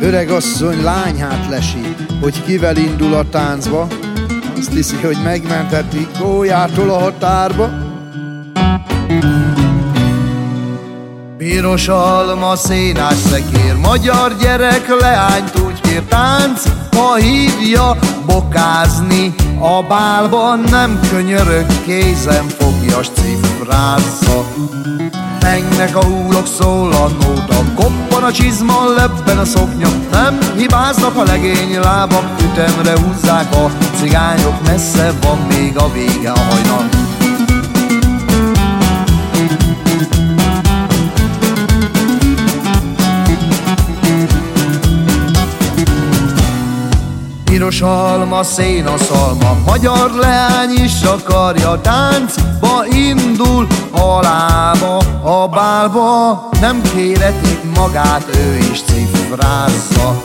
Öreg asszony lányhát lesi, hogy kivel indul a táncba, azt hiszi, hogy megmenteti gólyától a határba. Piros alma, szénás szekér, magyar gyerek leányt úgy kér tánc, ha hívja bokázni, a bálban nem könyörög, kézem fogjas cifrázza. Mennek a húlok, szól a nóta, koppan a csizma, lebben a szoknya, nem hibáznak a legény lábak, ütemre húzzák a cigányok, messze van még a vége a hajnal. Piros alma, szén a szalma, magyar leány is akarja táncba indul halába, a bálba. Nem kéretik magát, ő is cifrázza.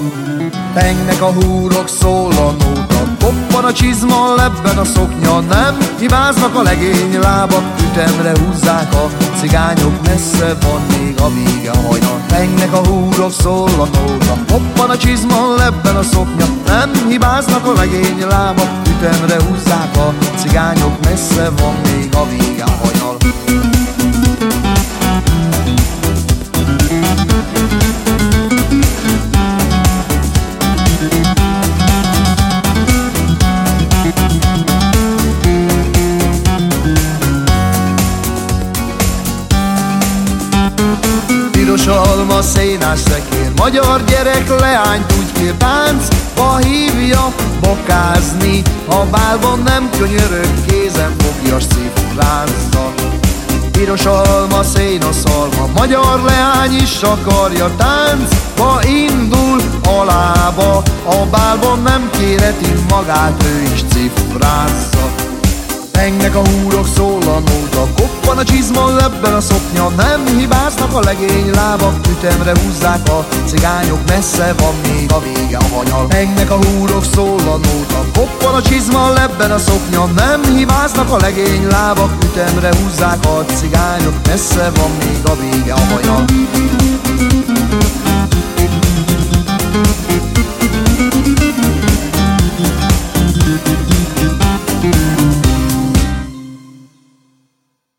Pengnek a húrok, szól a nóta, koppan a csizma, lebben a szoknya, nem hibáznak a legény lábak, ütemre húzzák a cigányok, messze van még a vége hajnal. Pengnek a húrok, szól a nóta, koppan a csizma, lebben a szoknya, nem hibáznak a legény lábak, ütemre húzzák a cigányok, messze van még a vége hajnal. Piros alma, szénás szekér Magyar gyerek leányt úgy kér Táncba hívja bokázni. A bálban nem könyörög Kézen fogja szívlánzza Piros alma, szén a szalma Magyar leány is akarja Táncba indul alába A bálban nem kéreti magát Ő is cifrázza Pengnek a húrok, szól a nóta Koppan a csizma, lebben a szoknya Nem hibáznak a legény lábak Ütemre húzzák a cigányok Messze van még a vége a hanyal Pengnek a húrok, szól a nóta Koppan a csizma, lebben a szoknya Nem hibáznak a legény lábak Ütemre húzzák a cigányok Messze van még a vége a hanyal